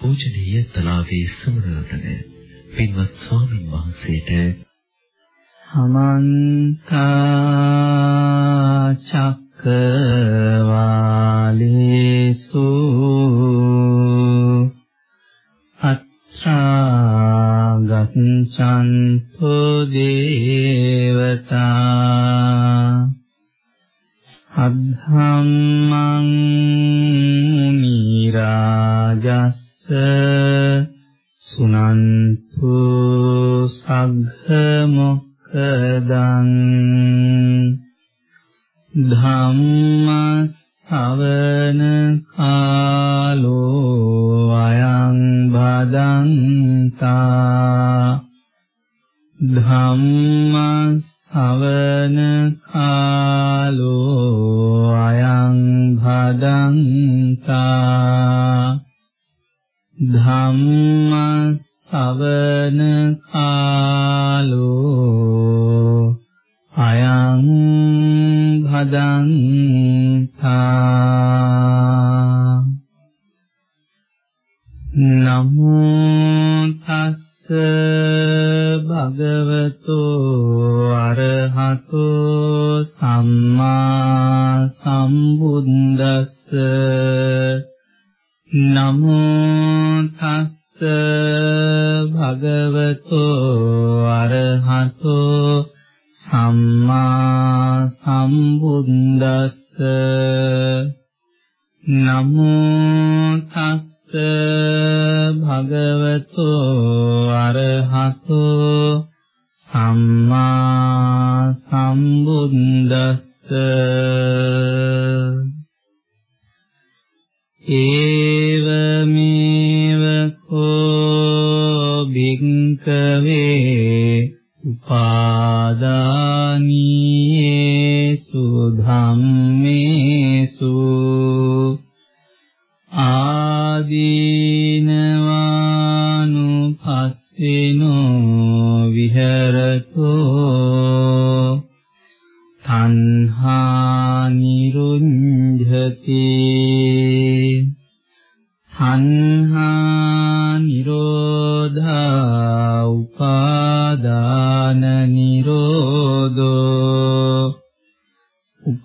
පූජනීය තලාවේ සමරතන පින්වත් ස්වාමින් වහන්සේට සමන්ත චක්කවාලේසු අත්‍රා ගච්ඡන්තු ධම්ම ශවන කාලෝ අයං භදන්තා. ධම්ම ශවන කාලෝ අයං භදන්තා. ධම්ම නමෝ තස්ස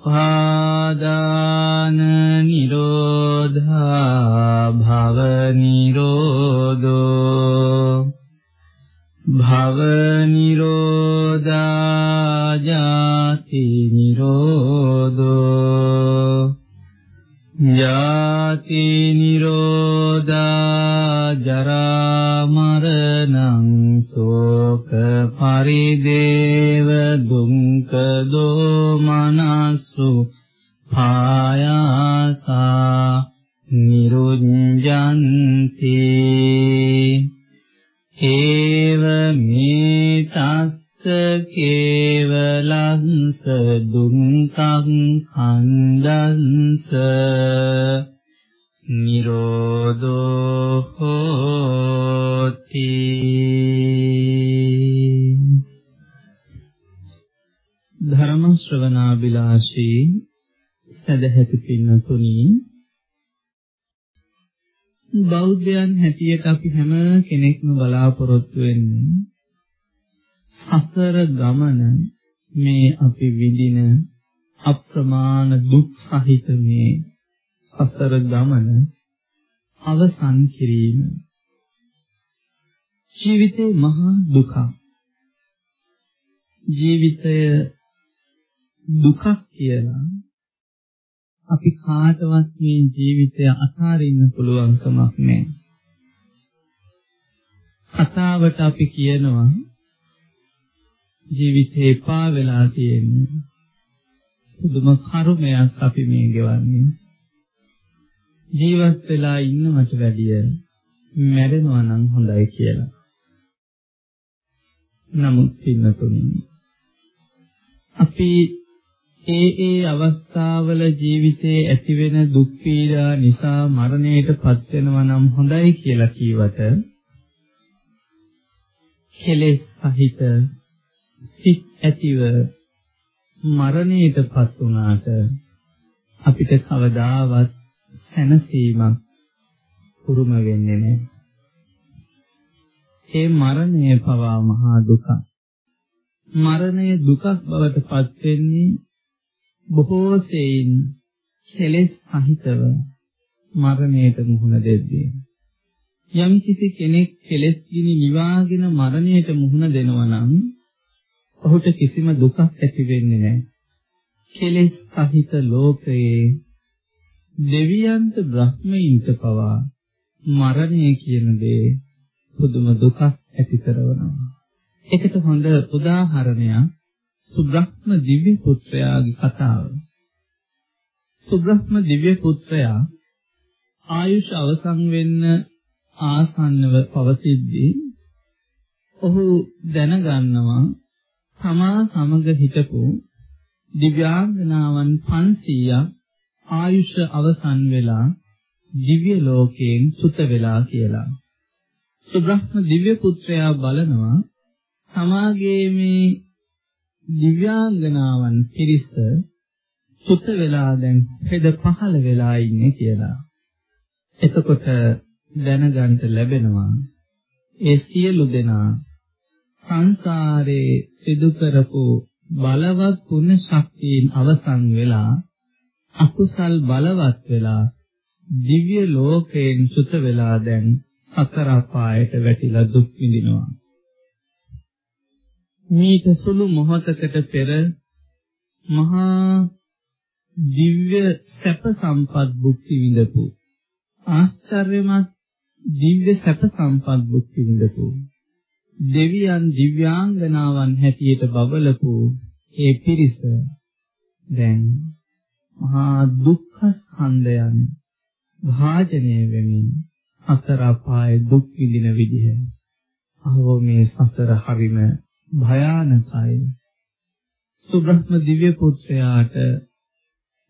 උපාදාන අපි හැම කෙනෙක්ම බලාපොරොත්තු වෙන්නේ සසර ගමන මේ අපි විඳින අප්‍රමාණ දුක් සහිත මේ සසර ගමන අවසන් කිරීම ජීවිතේ මහා දුක ජීවිතය දුකක් කියලා අපි කාටවත් මේ ජීවිතය අතාරින්න පුළුවන් කමක් නැහැ. කතාවට අපි කියනවා ජීවිතේ පා වෙලා තියෙන්නේ. පුදුම කර්මයක් අපි මේ ගෙවන්නේ. ජීවත් වෙලා ඉන්නවට වැඩිය මැරෙනවා නම් හොඳයි කියලා. නමුත් පින්නතුනි අපි ඒ ඒ අවස්ථාවල ජීවිතයේ ඇතිවෙන දුක් පීඩා නිසා මරණයටපත් වෙනවා නම් හොඳයි කියලා කීවට කෙලෙස් සහිත සිත් ඇතිව මරණයටපත් වුණාට අපිට කවදාවත් සැනසීමක් උරුම වෙන්නේ නැහැ. ඒ මරණය පවා මහා දුකක්. මරණය දුකක් බවට පත් වෙන්නේ බොහෝ සෙයින් කෙලෙස් සහිතව මරණයට මුහුණ දෙද්දී. යම් කිසි කෙනෙක් කෙලෙස් ගිනි නිවාගෙන මරණයට මුහුණ දෙනවා නම් ඔහුට කිසිම දුකක් ඇති වෙන්නේ නැහැ. කෙලෙස් සහිත ලෝකයේ දෙවියන්ට බ්‍රහ්මයින්ට පවා මරණය කියන දේ පුදුම දුකක් ඇති කරනවා. ඒකට හොඳ උදාහරණයක් සුබ්‍රහ්ම දිව්‍ය පුත්‍රයාගේ කතාව. සුබ්‍රහ්ම දිව්‍ය පුත්‍රයා ආයුෂ අවසන් වෙන්න ආසන්නව පවතිද්දී ඔහු දැනගන්නවා තමා සමග හිටපු දිව්‍යාංගනාවන් 500ක් ආයුෂ අවසන් වෙලා දිව්‍ය ලෝකයෙන් සුත වෙලා කියලා. සුබ්‍රහ්ම දිව්‍ය පුත්‍රයා බලනවා තමාගේ මේ දිව්‍යාංගනාවන් පිරිස සුත වෙලා දැන් හෙද පහළ වෙලා ඉන්නේ කියලා. එතකොට දැනගන්න ලැබෙනවා ඒ සියලු දෙනා සංසාරේ සිදු කරපු බලවත් පුණ්‍ය ශක්තියින් අවසන් වෙලා අකුසල් බලවත් වෙලා දිව්‍ය ලෝකයෙන් සුත වෙලා දැන් සතර අපායට වැටිලා දුක් විඳිනවා. මීට සුළු මොහොතකට පෙර මහා දිව්‍ය සැප සම්පත් භුක්ති විඳපු ආශ්චර්යමත් දිව්‍ය සැප සම්පත් භුක්ති විඳපු දෙවියන් දිව්‍යාංගනාවන් හැටියට බබලපු ඒ පිරිස දැන් මහා දුක්ඛ ස්කන්ධයන් භාජනය වෙමින් අසර අපායේ දුක් විඳින විදිහ. අහෝ මේ සසර හරිම භයානකයි. සුබ්‍රහ්ම දිව්‍ය පුත්‍රයාට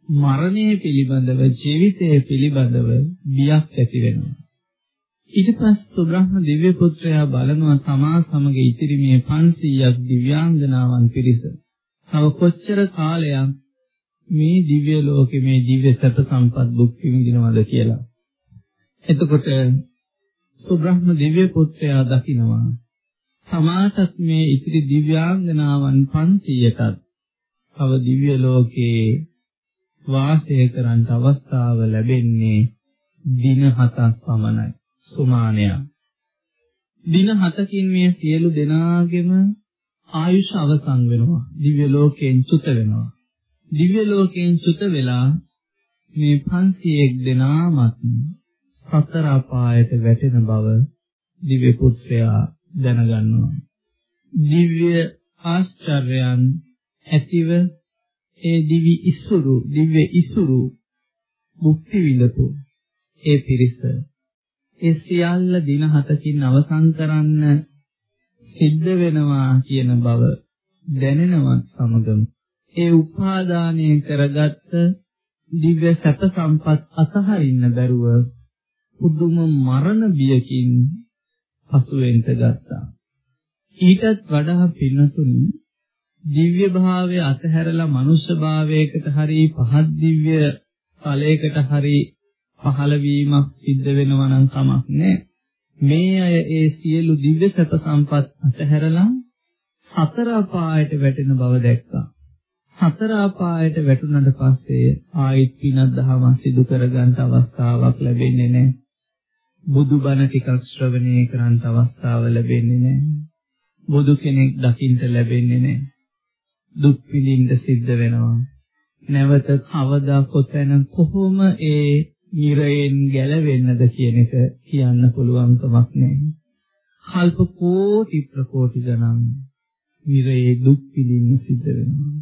මරණය පිළිබඳව ජීවිතය පිළිබඳව බියක් ඇති වෙනවා. ඊට පස්සේ සුබ්‍රහ්ම දිව්‍ය පුත්‍රයා බලනවා තමා සමග ඉතිරි මේ 500ක් දිව්‍යාංගනාවන් පිරිස. තව කොච්චර කාලයක් මේ දිව්‍ය ලෝකේ මේ දිව්‍ය සැප සම්පත් භුක්ති විඳිනවද කියලා. එතකොට සුබ්‍රහ්ම දිව්‍ය පුත්‍රයා දකිනවා සමාතත් මේ ඉතිරි දිව්‍යාංගනාවන් 500ටත් තව දිව්‍ය ලෝකේ වාසය කරන්න අවස්ථාව ලැබෙන්නේ දින 7ක් පමණයි. සුමානයක්. දින 7කින් මේ සියලු දෙනාගේම ආයුෂ අවසන් වෙනවා. දිව්‍ය ලෝකයෙන් චුත වෙනවා. දිව්‍ය ලෝකයෙන් චුත වෙලා මේ 500ක් දෙනාමත් සතර අපායට වැටෙන බව දිව්‍ය පුත්‍රයා දැනගන්නවා. දිව්‍ය ආශ්චර්යයන් ඇතිව ඒ දිවි ඉසුරු දිව්‍ය ඉසුරු මුක්ති විඳපු ඒ පිරිස ඒ සියල්ල දින 7කින් අවසන් කරන්න සිද්ධ වෙනවා කියන බව දැනෙනවත් සමගම ඒ උපාදානය කරගත්ත දිව්‍ය සැප සම්පත් අතහරින්න බැරුව පුදුම මරණ බියකින් පසු වෙන්න ගත්තා. ඊටත් වඩා පින්නතුනි දිව්‍ය භාවය අතහැරලා මනුෂ්‍ය භාවයකට හරි පහත් දිව්‍ය ඵලයකට හරි පහළ වීමක් සිද්ධ වෙනවා නම් කමක් නැහැ. මේ අය ඒ සියලු දිව්‍ය සැප සම්පත් අතහැරලා සතර අපායට වැටෙන බව දැක්කා. සතර අපායට වැටුණාට පස්සේ ආයිත් පිනක් දහමක් සිදු කරගන්න අවස්ථාවක් ලැබෙන්නේ නැහැ. බුදුබණ ටිකක් ශ්‍රවණය කරන්න අවස්ථාව ලැබෙන්නේ නැහැ. බුදු කෙනෙක් දකින්න ලැබෙන්නේ නැහැ. දුක් විඳින්න සිද්ධ වෙනවා. නැවත කවදා කොතැන කොහොම ඒ නිරයෙන් ගැලවෙන්නද කියන එක කියන්න පුළුවන් කමක් නැහැ. කල්ප කෝටි ප්‍රකෝටි ගණන් නිරයේ දුක් විඳින්න සිද්ධ වෙනවා.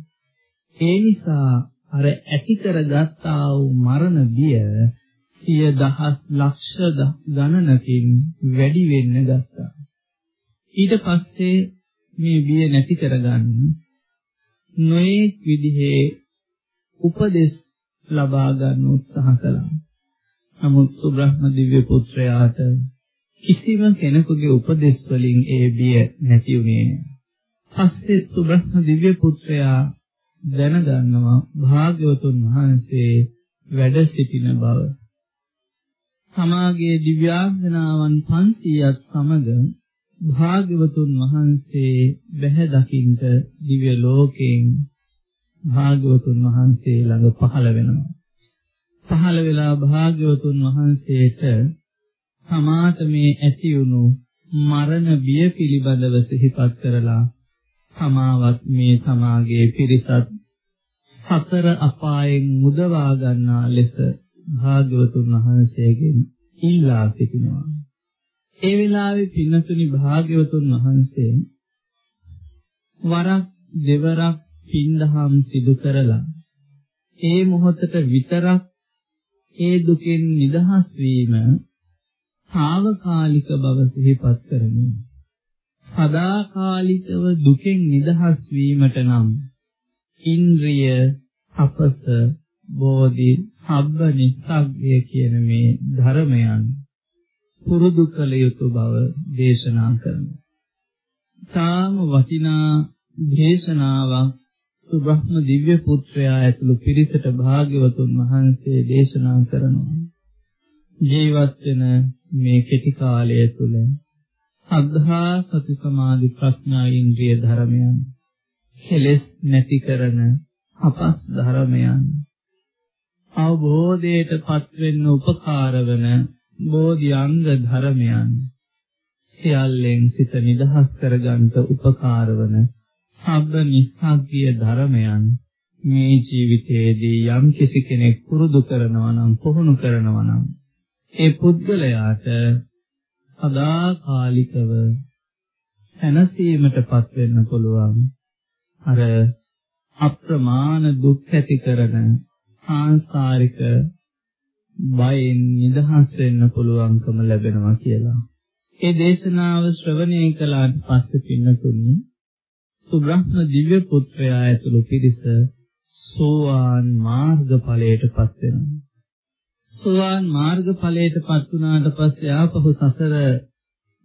ඒ නිසා අර ඇති කරගත්තා වූ මරණ බිය සිය දහස් ලක්ෂ ගණනකින් වැඩි වෙන්න ගත්තා. ඊට පස්සේ මේ බිය නැති කරගන්න නොඑක් විදිහේ උපදෙස් ලබා ගන්න උත්සාහ කළා. නමුත් සුබ්‍රහ්ම දිව්‍ය පුත්‍රයාට කිසිම කෙනෙකුගේ උපදෙස් වලින් ඒ බිය නැති වුණේ පස්සේ සුබ්‍රහ්ම දිව්‍ය පුත්‍රයා දැනගන්නවා භාග්‍යවතුන් වහන්සේ වැඩ සිටින බව. සමාගයේ දිව්‍යාංගනාවන් 500ක් සමග භාග්‍යවතුන් වහන්සේ බැහැ දකින්ට දිව්‍ය ලෝකයෙන් භාග්‍යවතුන් වහන්සේ ළඟ පහළ වෙනවා. පහළ වෙලා භාග්‍යවතුන් වහන්සේට සමාත මේ ඇති වුණු මරණ බිය පිළිබඳව සිහිපත් කරලා සමාවත් මේ සමාගයේ පිරිසත් සතර අපායෙන් මුදවා ගන්නා ලෙස භාග්‍යවතුන් වහන්සේගෙන් ඉල්ලා සිටිනවා. ඒ වෙලාවේ පින්නතුනි භාග්‍යවතුන් වහන්සේ වරක් දෙවරක් පින්දහම් සිදු කරලා ඒ මොහොතට විතරක් ඒ දුකෙන් නිදහස් වීම తాවකාලික බව සිහිපත් කරමින් සදාකාලිකව දුකෙන් නිදහස් වීමට නම් ඉන්ද්‍රිය අපස බෝධි සබ්බ නිස්සග්ගය කියන මේ ධර්මයන් පුරුදු කළ යුතු බව දේශනා කරනවා. තාම වටිනා දේශනාවක් සුබ්‍රහ්ම දිව්‍ය පුත්‍රයා ඇතුළු පිරිසට භාග්‍යවතුන් වහන්සේ දේශනා කරනවා. ජීවත් වෙන මේ කෙටි කාලය තුළ සද්ධා සති සමාධි ප්‍රඥා ඉන්ද්‍රිය ධර්මයන් කෙලෙස් නැති කරන අපස් ධර්මයන් අවබෝධයට පත්වෙන්න උපකාර වන බෝධි අංග ධර්මයන් සියල්ලෙන් සිත නිදහස් කරගන්න උපකාර වන සබ්බ නිස්සග්ගිය ධර්මයන් මේ ජීවිතයේදී යම් කිසි කෙනෙක් පුරුදු කරනවා නම් පුහුණු කරනවා නම් ඒ පුද්ගලයාට සදාකාලිකව සැනසීමටපත් වෙන්න පුළුවන් අර අප්‍රමාණ දුක් ඇති කරන ආංශාරික බයෙන් නිදහස් වෙන්න පුළුවන්කම ලැබෙනවා කියලා. ඒ දේශනාව ශ්‍රවණය කළාට පස්සේ පින්නතුනි සුබ්‍රහ්ම දිව්‍ය පුත්‍රයා ඇතුළු පිරිස සෝවාන් මාර්ගඵලයටපත් වෙනවා. සෝවාන් මාර්ගඵලයටපත් වුණාට පස්සේ ආපහු සසර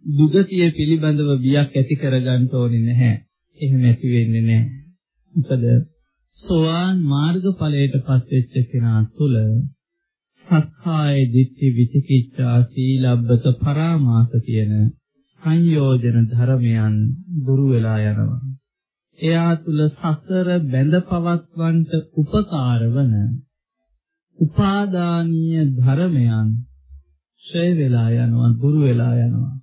දුගතිය පිළිබඳව බියක් ඇති කරගන්න ඕනේ නැහැ. එහෙම ඇති වෙන්නේ නැහැ. මොකද සෝවාන් මාර්ගඵලයටපත් වෙච්ච කෙනා තුළ සක්කාය දිට්ඨි විචිකිච්ඡා සීලබ්බත පරාමාස කියන සංයෝජන ධර්මයන් දුරු වෙලා යනවා. එයා තුල සසර බැඳ පවත්වන්නට උපකාර වන උපාදානීය ධර්මයන් ඡය වෙලා යනවා දුරු වෙලා යනවා.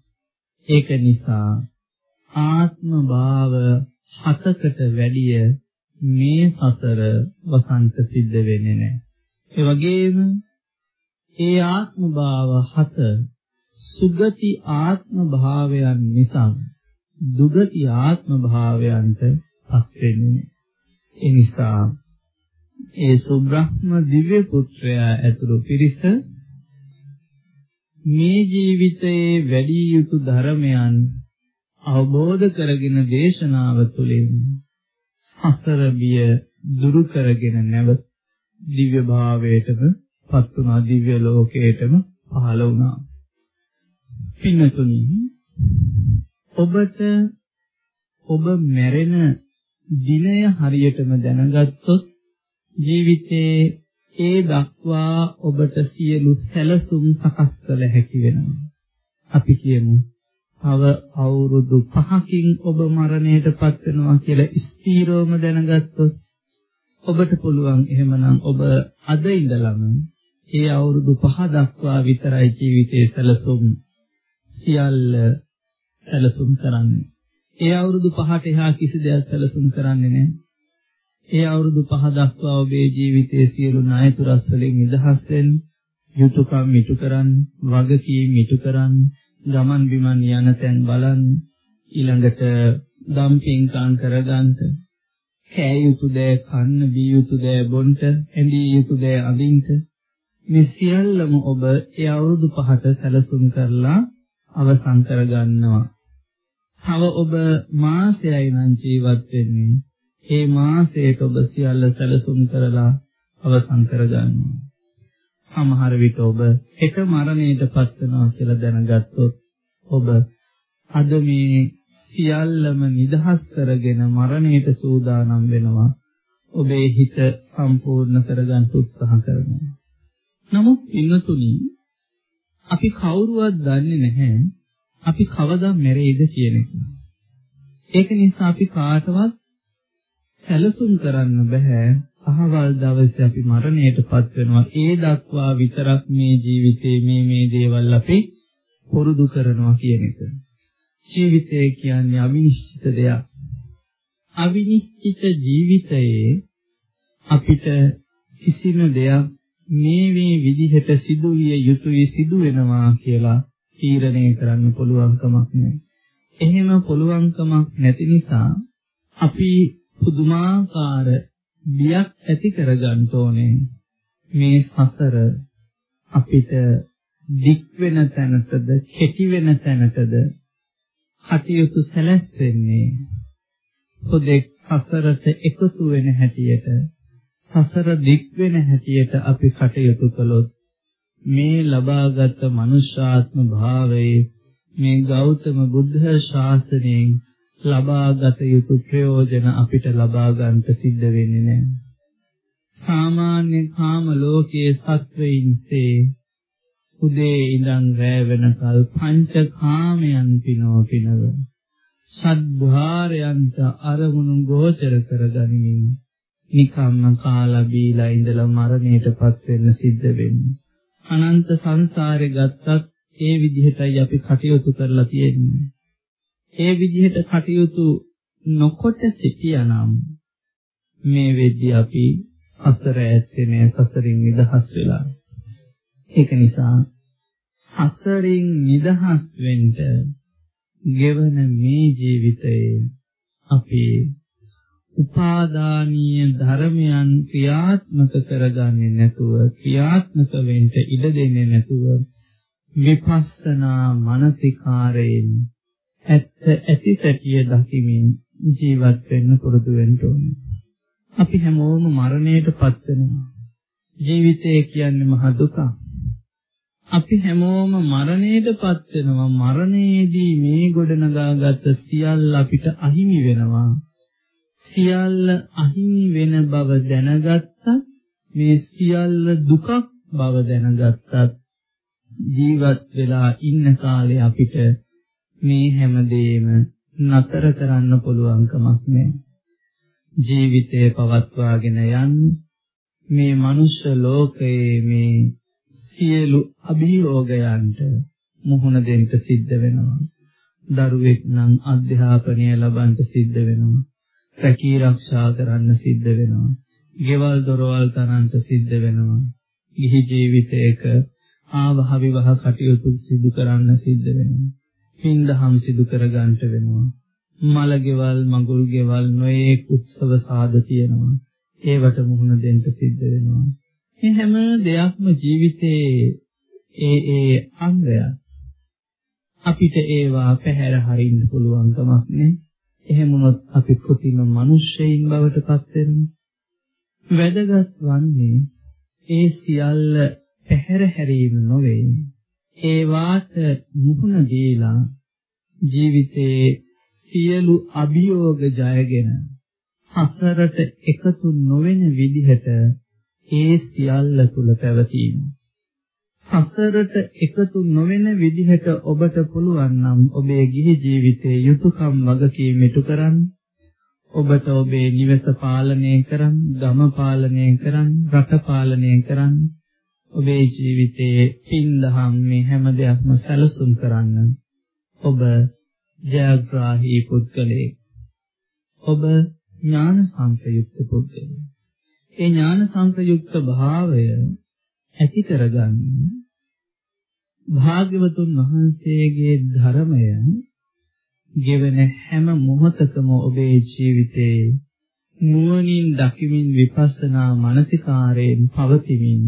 ඒක නිසා ආත්ම භාව හතකට වැඩිය මේ සසර වසන්ත සිද්ධ වෙන්නේ නැහැ. ඒ වගේම ඒ ආත්ම භාව හත සුගති ආත්ම භාවයන් නිසා දුගති ආත්ම භාවයන්ට පත් වෙන්නේ. ඒ නිසා ඒ සුබ්‍රහ්ම දිව්‍ය පුත්‍රයා ඇතුළු පිරිස මේ ජීවිතයේ වැඩි යුතු ධර්මයන් අවබෝධ කරගෙන දේශනාව තුළින් හතර බිය දුරු කරගෙන නැවත දිව්‍ය භාවයටම පත් වුණා දිව්‍ය ලෝකයටම පහළ වුණා. පින්නතුනි ඔබට ඔබ මැරෙන දිනය හරියටම දැනගත්තොත් ජීවිතේ ඒ දක්වා ඔබට සියලු සැලසුම් සකස් කළ හැකි වෙනවා. අපි කියමු තව අවුරුදු 5කින් ඔබ මරණයටපත් වෙනවා කියලා ස්ථීරවම දැනගත්තොත් ඔබට පුළුවන් එහෙමනම් ඔබ අද ඉඳලම ඒ අවුරුදු 5 දක්වා විතරයි ජීවිතයේ සැලසුම් සියල්ල සැලසුම් කරන්නේ. ඒ අවුරුදු 5ට එහා කිසි දෙයක් සැලසුම් කරන්නේ නැහැ. ඒ අවුරුදු 5 දක්වා ඔබේ ජීවිතයේ සියලු ණයතුරස් වලින් නිදහස් වෙන්න, යුතුයකම් මිටු කරන්න, වගකීම් මිටු කරන්න, ගමන් බිමන් යන තැන් බලන්න, ඊළඟට දම්පින්කම් කරගන්න, කෑ යුතු දෑ කන්න, බී යුතු දෑ බොන්න, ඇඳිය යුතු දෑ අඳින්න මේ සියල්ලම ඔබ ඒ අවුරුදු 5ට සැලසුම් කරලා අවසන් කරගන්නවා. තව ඔබ මාසයයි නම් ජීවත් වෙන්නේ. ඒ මාසයට ඔබ සියල්ල සැලසුම් කරලා අවසන් කරගන්නවා. සමහර විට ඔබ එක මරණයටපත් වෙනවා කියලා දැනගත්තොත් ඔබ අද මේ සියල්ලම නිදහස් කරගෙන මරණයට සූදානම් වෙනවා. ඔබේ හිත සම්පූර්ණ කරගන්න උත්සාහ කරනවා. නමුත් ඉන්නතුනි අපි කවුරුවත් දන්නේ නැහැ අපි කවදා මැරෙයිද කියන එක. ඒක නිසා අපි කාටවත් සැලසුම් කරන්න බෑ. අහවල් දවසේ අපි මරණයටපත් වෙනවා. ඒ දක්වා විතරක් මේ ජීවිතේ මේ මේ දේවල් අපි පුරුදු කරනවා කියන එක. ජීවිතය කියන්නේ අවිනිශ්චිත දෙයක්. අවිනිශ්චිත ජීවිතයේ අපිට කිසිම දෙයක් මේ මේ විදිහට සිදුවිය යුතුයි සිදු වෙනවා කියලා තීරණය කරන්න පුළුවන් කමක් නැහැ. එහෙම පුළුවන්කමක් නැති නිසා අපි පුදුමාකාර බියක් ඇති කරගන්න ඕනේ. මේ සසර අපිට දික් වෙන තැනටද කෙටි වෙන තැනටද කටයුතු සැලැස්සෙන්නේ පොදෙක් සසරට එකතු වෙන හැටියට සසර දික් වෙන හැටියට අපි කටයුතු කළොත් මේ ලබාගත් මනුෂ්‍යාත්ම භාවයේ මේ ගෞතම බුද්ධ ශාසනයෙන් ලබාගත යුතු ප්‍රයෝජන අපිට ලබා ගන්නට සිද්ධ වෙන්නේ නැහැ. සාමාන්‍ය කාම ලෝකයේ සත්වයින්සේ උදේ ඉඳන් රැ වෙනකල් පංච කාමයන් පිනෝ පිනව සද්්වාරයන්ට අරමුණු ගෝචර කරගනිමින් නිකම්ම කාලා බීලා ඉඳලා මරණයටපත් වෙන්න සිද්ධ වෙන්නේ. අනන්ත සංසාරේ ගත්තත් ඒ විදිහටයි අපි කටයුතු කරලා තියෙන්නේ. ඒ විදිහට කටයුතු නොකොට සිටියානම් මේ වෙද්දී අපි සසර ඇත්තේ නෑ සසරින් නිදහස් වෙලා. ඒක නිසා සසරින් නිදහස් වෙන්න ගෙවන මේ ජීවිතයේ අපි උපාදානීය ධර්මයන් ක්‍රියාත්මක කරගන්නේ නැතුව ක්‍රියාත්මක වෙන්න ඉඩ දෙන්නේ නැතුව විපස්සනා මානසිකාරයෙන් ඇත්ත ඇති සැටිය දකිමින් ජීවත් වෙන්න පුරුදු වෙන්න ඕනේ. අපි හැමෝම මරණයටපත් වෙනවා. ජීවිතය කියන්නේ මහ දුකක්. අපි හැමෝම මරණයටපත් වෙනවා. මරණයේදී මේ ගොඩනගාගත් සියල්ල අපිට අහිමි වෙනවා. සියල්ල අහිමි වෙන බව දැනගත්තත් මේ සියල්ල දුකක් බව දැනගත්තත් ජීවත් වෙලා ඉන්න කාලේ අපිට මේ හැමදේම නතර කරන්න පුළුවන් කමක් නැහැ. ජීවිතය පවත්වාගෙන යන්න මේ මනුෂ්‍ය ලෝකයේ මේ සියලු අභියෝගයන්ට මුහුණ දෙන්න සිද්ධ වෙනවා. දරුවෙක් නම් අධ්‍යාපනය ලබන්න සිද්ධ වෙනවා. රැකී ආරක්ෂා කරන්න සිද්ධ වෙනවා. ගෙවල් දොරවල් තනන්න සිද්ධ වෙනවා. ගිහි ජීවිතයක ආවහ විවහ කටයුතු සිදු කරන්න සිද්ධ වෙනවා. හින්දහම් සිදු කර ගන්නට වෙනවා. මල ගෙවල්, මඟුල් ගෙවල්, නොයේක් උත්සව සාද තියෙනවා. ඒවට මුහුණ දෙන්න සිද්ධ වෙනවා. මේ හැම දෙයක්ම ජීවිතයේ ඒ ඒ අංගයක්. අපිට ඒවා පැහැර හරින්න පුළුවන් කමක් නෑ. එහෙම වුණොත් අපි කෘතිම මිනිස්සෙයින් බවට පත් වෙනවා. වැදගත් වන්නේ ඒ සියල්ල පැහැර හැරීම නොවේ. ඒ වාට මුහුණ දීලා ජීවිතයේ සියලු අභියෝග ජයගෙන සසරට එකතු නොවන විදිහට ඒ සියල්ල තුල පැවතීම. සසරට එකතු නොවන විදිහට ඔබට පුළුවන් නම් ඔබේ ගිහි ජීවිතයේ යුතුයකම් වගකීම් ඉටු කරන්න. ඔබට ඔබේ නිවස පාලනය කරන්න, ගම පාලනය කරන්න, රට පාලනය කරන්න. ඔබේ ජීවිතයේ පින්දහම් මේ හැම දෙයක්ම සැලසුම් කරන්න. ඔබ ජයග්‍රාහී පුද්ගලයෙක්. ඔබ ඥාන සංප්‍රයුක්ත පුද්ගලයෙක්. ඒ ඥාන සංප්‍රයුක්ත භාවය ඇති කරගන්න භාග්‍යවතුන් වහන්සේගේ ධර්මය ගෙවෙන හැම මොහොතකම ඔබේ ජීවිතේ නුවණින් දකිමින් විපස්සනා මානසිකාරයෙන් පවතිමින්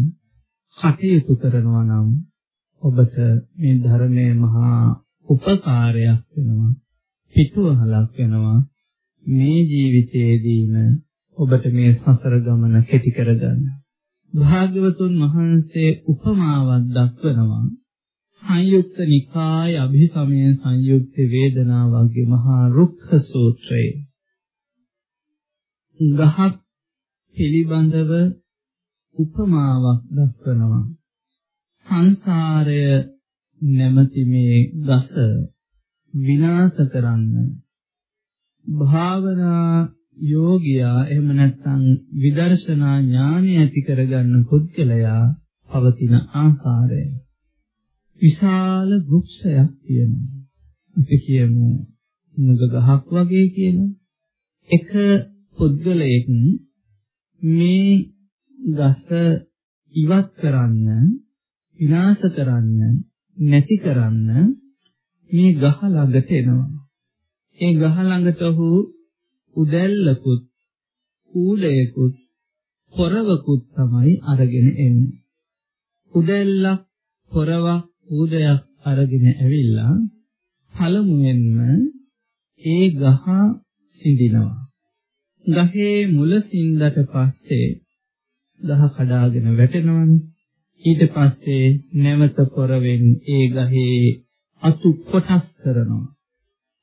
කටයුතු කරනවා නම් ඔබට මේ ධර්මයේ මහා උපකාරයක් වෙනවා පිටුවහලක් වෙනවා මේ ජීවිතයේදීම ඔබට මේ සසර ගමන කෙටි කරගන්න. භාග්‍යවතුන් වහන්සේ උපමාවක් දක්වනවා. සංයුක්ත නිකාය අභිසමය සංයුක්ත වේදනා වගේ මහා රුක්ඛ සූත්‍රයේ. ගහක් පිළිබඳව උපමාවක් දක්වනවා. සංසාරය නැමැති මේ ගස විනාශ කරන්න. භාවනා යෝගියා එහෙම නැත්නම් විදර්ශනා ඥානය ඇති කරගන්න පුද්ගලයා පවතින ආකාරය විශාල වෘක්ෂයක් තියෙනවා. අපි කියමු නුග ගහක් වගේ කියලා. එක පුද්ගලයෙක් මේ ගස ඉවත් කරන්න, විනාශ කරන්න, නැති කරන්න මේ ගහ ළඟට එනවා. ඒ ගහ ළඟට ඔහු උදැල්ලකුත්, කූඩයකුත්, පොරවකුත් තමයි අරගෙන එන්නේ. උදැල්ලක්, පොරවක්, කූඩයක් අරගෙන ඇවිල්ලා පළමුවෙන්ම ඒ ගහ සිඳිනවා. ගහේ මුල සිඳට පස්සේ ගහ කඩාගෙන වැටෙනවනේ. ඊට පස්සේ නැවත පොරවෙන් ඒ ගහේ අතු කොටස් කරනවා.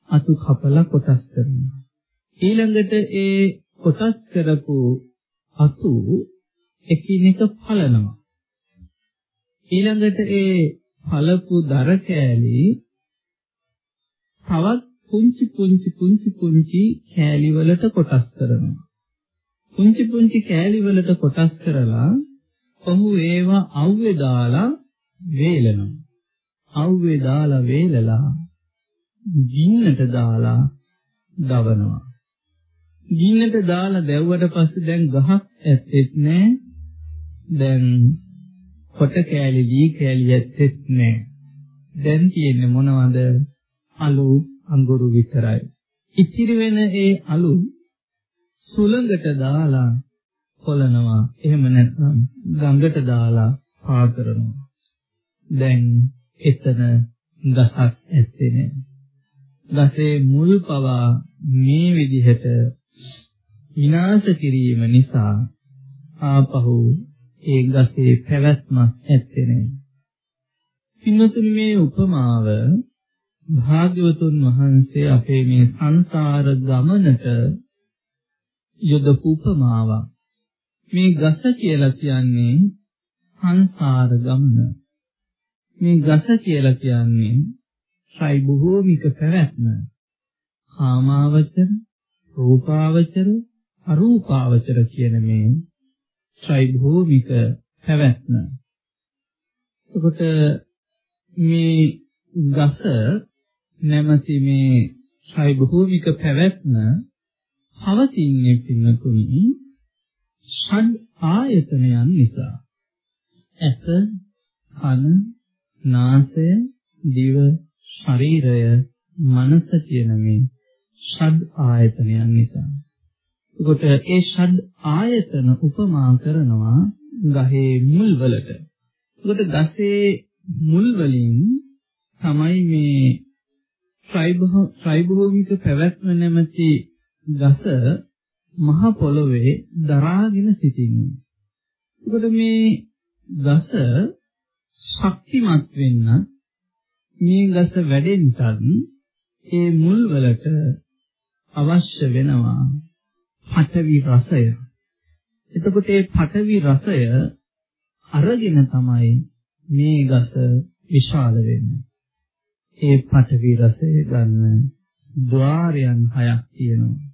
අතු කපලා කොටස් කරනවා. ඊළඟට ඒ කොටස් කරපු අතු එකිනෙක පලනවා. ඊළඟට ඒ පළපු දර කෑලි තවත් පුංචි පුංචි පුංචි පුංචි කෑලි වලට කොටස් කරනවා. පුංචි පුංචි කෑලි වලට කොටස් කරලා ඔහු ඒවා අවුවේ දාලා වේලනවා. අවුවේ දාලා වේලලා ගින්නට දාලා දවනවා. ගින්නට දාලා දැව්වට පස්සේ දැන් ගහක් ඇත්තෙත් නෑ. දැන් කොට කෑලි දී කෑලි ඇත්තෙත් නෑ. දැන් තියෙන්නේ මොනවද? අලු අඟුරු විතරයි. ඉතිරි වෙන ඒ අලු සුළඟට දාලා කොලනවා. එහෙම නැත්නම් ගඟට දාලා පා කරනවා. දැන් එතන ගසක් ඇත්තේ නැහැ. ගසේ මුල් පවා මේ විදිහට විනාශ කිරීම නිසා ආපහු ඒ ගසේ පැවැත්මක් ඇත්තේ නැහැ. පින්නතුනි මේ උපමාව භාග්‍යවතුන් වහන්සේ අපේ මේ සංසාර ගමනට යොදපු උපමාවක්. මේ ගස කියලා කියන්නේ සංසාර ගමන. මේ ගස කියලා කියන්නේ ශ්‍රයි භූමික පැවැත්ම. කාමාවචර, රූපාවචර, අරූපාවචර කියන මේ ශ්‍රයි භූමික පැවැත්ම. එතකොට මේ ගස නැමැති මේ ශ්‍රයි භූමික පැවැත්ම පවතින්නේ පින්නතුනි ෂඩ් ආයතනයන් නිසා. ඇස, කන, නාසය, දිව, ශරීරය, මනස කියන මේ ෂඩ් ආයතනයන් නිසා. එතකොට ඒ ෂඩ් ආයතන උපමා කරනවා ගහේ මුල් වලට. එතකොට ගසේ මුල් වලින් තමයි මේ ත්‍රිභෞමික පැවැත්ම නැමැති ගස මහ පොළොවේ දරාගෙන සිටින්නේ. එතකොට මේ ගස ශක්තිමත් වෙන්න මේ ගස වැඩෙන්නත් ඒ මුල් වලට අවශ්‍ය වෙනවා පඨවි රසය. එතකොට ඒ පඨවි රසය අරගෙන තමයි මේ ගස විශාල වෙන්නේ. ඒ පඨවි රසය ගන්න ద్వාරයන් හයක් තියෙනවා.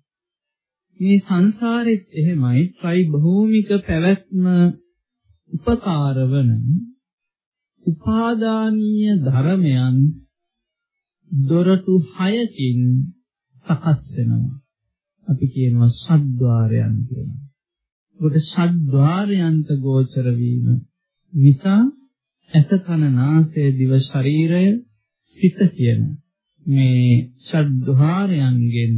මේ සංසාරෙත් එහෙමයි ත්‍රි භූමික පැවැත්ම උපකාර වන උපාදානීය ධර්මයන් දොරටු 6කින් සකස් වෙනවා. අපි කියනවා ෂඩ්්වාරයන් කියලා. ඒකට ෂඩ්්වාරයන්ට ගෝචර වීම නිසා ඇස කන නාසය දිව ශරීරය සිත කියන මේ ෂඩ්්වාරයන්ගෙන්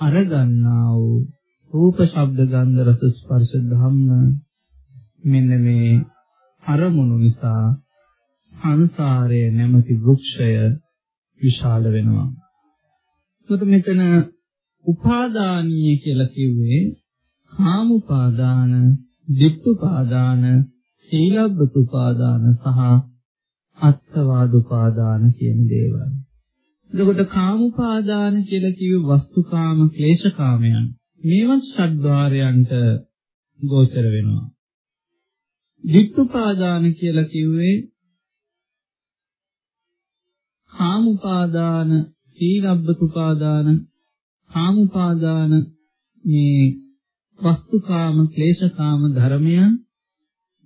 අරගන්නා වූ රූප ශබ්ද ගන්ධ රස ස්පර්ශ ධම්ම මෙන්න මේ අරමුණු නිසා සංසාරයේ නැමැති වෘක්ෂය විශාල වෙනවා. එතකොට මෙතන උපාදානීය කියලා කිව්වේ කාම උපාදාන, ditth උපාදාන, සීලබ්බත උපාදාන සහ අත්වාද උපාදාන කියන දේවල්. එතකොට කාමුපාදාන කියලා කිව්ව වස්තුකාම ක්ලේශකාමයන්. මේවත් ෂඩ්්වාරයන්ට ගෝචර වෙනවා. ditthුපාදාන කියලා කිව්වේ කාමුපාදාන, සීලබ්බතුපාදාන, කාමුපාදාන මේ වස්තුකාම ක්ලේශකාම ධර්මයන්